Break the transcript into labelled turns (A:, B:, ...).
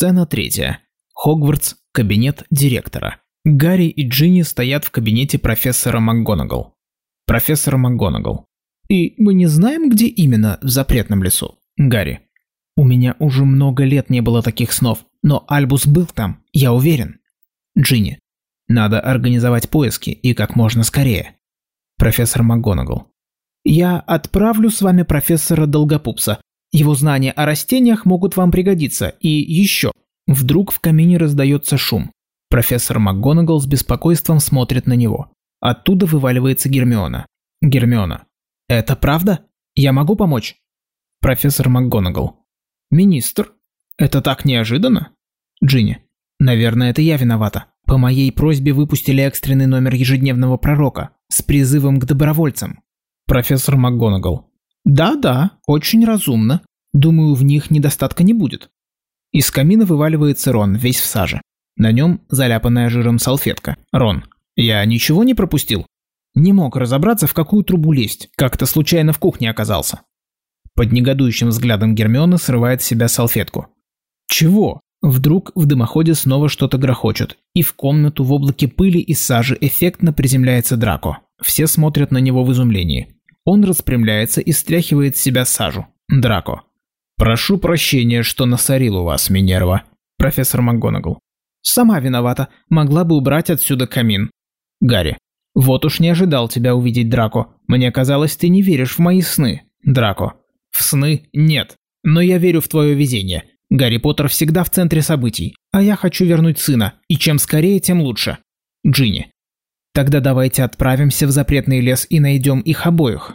A: Сцена третья. Хогвартс, кабинет директора. Гарри и Джинни стоят в кабинете профессора МакГонагал. Профессор МакГонагал. И мы не знаем, где именно в запретном лесу. Гарри. У меня уже много лет не было таких снов, но Альбус был там, я уверен. Джинни. Надо организовать поиски и как можно скорее. Профессор МакГонагал. Я отправлю с вами профессора Долгопупса. Его знания о растениях могут вам пригодиться. И еще. Вдруг в камине раздается шум. Профессор МакГонагал с беспокойством смотрит на него. Оттуда вываливается Гермиона. Гермиона. «Это правда? Я могу помочь?» Профессор МакГонагал. «Министр? Это так неожиданно?» Джинни. «Наверное, это я виновата. По моей просьбе выпустили экстренный номер ежедневного пророка с призывом к добровольцам». Профессор МакГонагал. «Да-да, очень разумно. Думаю, в них недостатка не будет». Из камина вываливается Рон, весь в саже. На нем заляпанная жиром салфетка. Рон. «Я ничего не пропустил?» Не мог разобраться, в какую трубу лезть. Как-то случайно в кухне оказался. Под негодующим взглядом Гермиона срывает с себя салфетку. «Чего?» Вдруг в дымоходе снова что-то грохочет, и в комнату в облаке пыли и сажи эффектно приземляется Драко. Все смотрят на него в изумлении. Он распрямляется и стряхивает с себя сажу. Драко. «Прошу прощения, что насорил у вас, Минерва». Профессор МакГонагал. «Сама виновата. Могла бы убрать отсюда камин». Гарри. «Вот уж не ожидал тебя увидеть, Драко. Мне казалось, ты не веришь в мои сны». Драко. «В сны нет. Но я верю в твое везение. Гарри Поттер всегда в центре событий. А я хочу вернуть сына. И чем скорее, тем лучше». Джинни. «Тогда давайте отправимся в запретный лес и найдем их обоих».